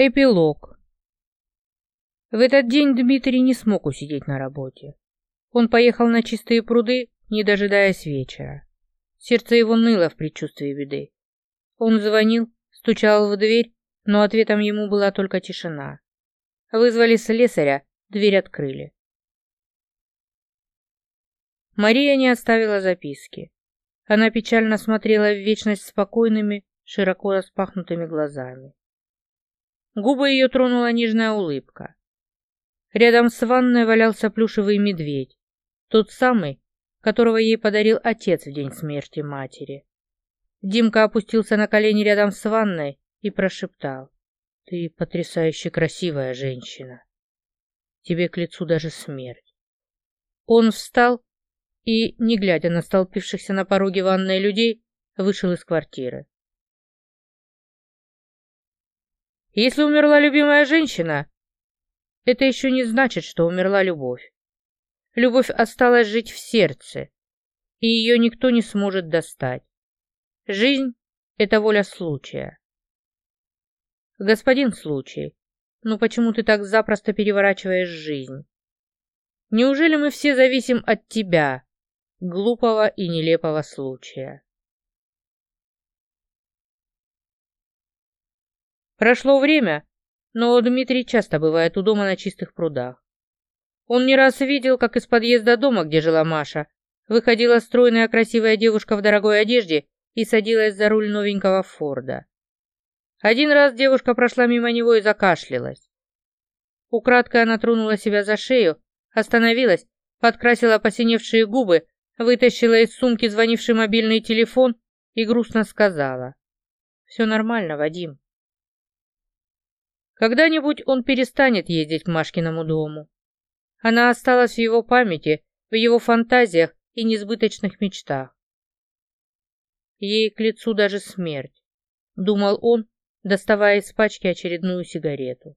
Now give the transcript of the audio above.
Эпилог. В этот день Дмитрий не смог усидеть на работе. Он поехал на чистые пруды, не дожидаясь вечера. Сердце его ныло в предчувствии беды. Он звонил, стучал в дверь, но ответом ему была только тишина. Вызвали слесаря, дверь открыли. Мария не оставила записки. Она печально смотрела в вечность спокойными, широко распахнутыми глазами. Губы ее тронула нежная улыбка. Рядом с ванной валялся плюшевый медведь, тот самый, которого ей подарил отец в день смерти матери. Димка опустился на колени рядом с ванной и прошептал. «Ты потрясающе красивая женщина. Тебе к лицу даже смерть». Он встал и, не глядя на столпившихся на пороге ванной людей, вышел из квартиры. Если умерла любимая женщина, это еще не значит, что умерла любовь. Любовь осталась жить в сердце, и ее никто не сможет достать. Жизнь — это воля случая. Господин случай, ну почему ты так запросто переворачиваешь жизнь? Неужели мы все зависим от тебя, глупого и нелепого случая? Прошло время, но Дмитрий часто бывает у дома на чистых прудах. Он не раз видел, как из подъезда дома, где жила Маша, выходила стройная красивая девушка в дорогой одежде и садилась за руль новенького Форда. Один раз девушка прошла мимо него и закашлялась. Украдкой она тронула себя за шею, остановилась, подкрасила посиневшие губы, вытащила из сумки звонивший мобильный телефон и грустно сказала. «Все нормально, Вадим. Когда-нибудь он перестанет ездить к Машкиному дому. Она осталась в его памяти, в его фантазиях и несбыточных мечтах. Ей к лицу даже смерть, думал он, доставая из пачки очередную сигарету.